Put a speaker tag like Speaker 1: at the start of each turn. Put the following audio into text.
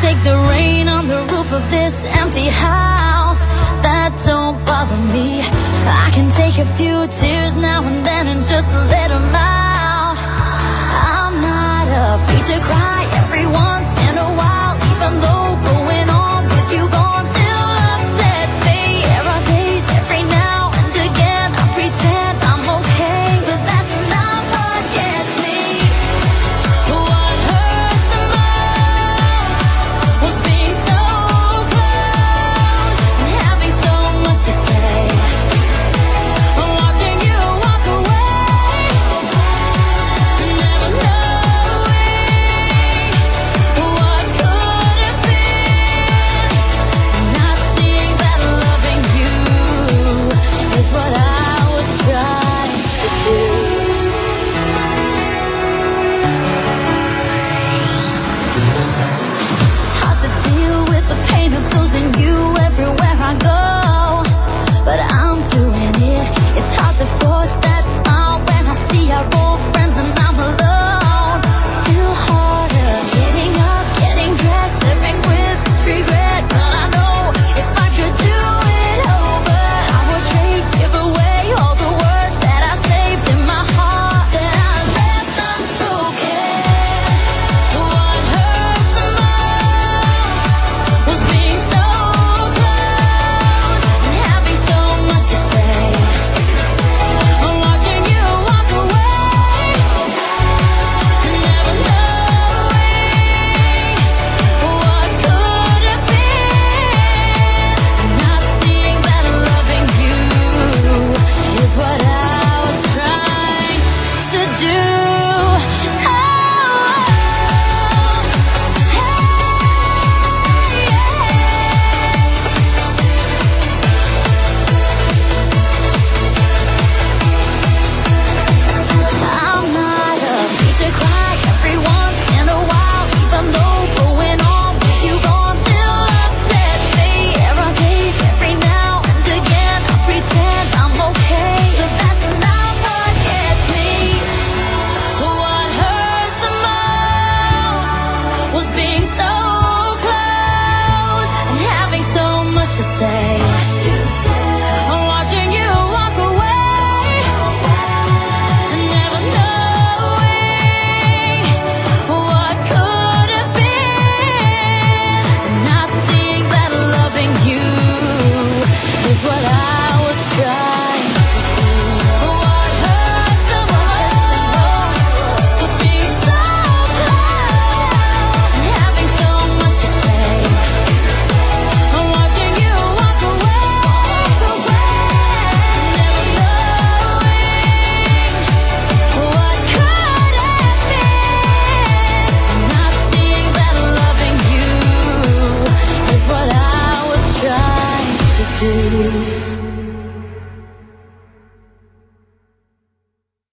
Speaker 1: take the rain on the roof of this empty house. That don't bother me. I can take a few tears now and then and just let them out. just say